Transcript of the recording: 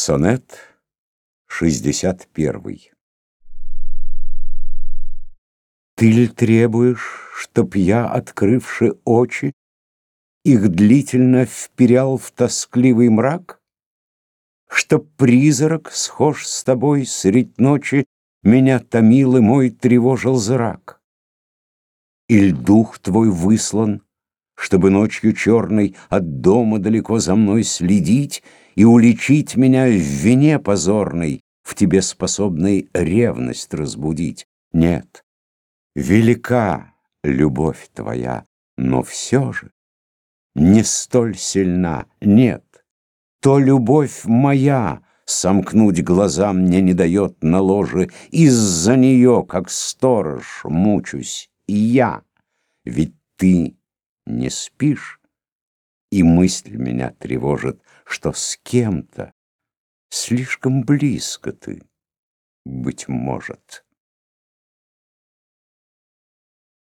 Сонет 61 Ты требуешь, чтоб я, открывши очи, Их длительно вперял в тоскливый мрак? Чтоб призрак, схож с тобой средь ночи, Меня томил и мой тревожил зрак? Иль дух твой выслан, чтобы ночью черной От дома далеко за мной следить И уличить меня в вине позорной, В тебе способной ревность разбудить? Нет, велика любовь твоя, но все же Не столь сильна, нет, то любовь моя Сомкнуть глаза мне не дает на ложе, Из-за нее, как сторож, мучусь и я. Ведь ты не спишь, и мысль меня тревожит, Что с кем-то слишком близко ты, быть может.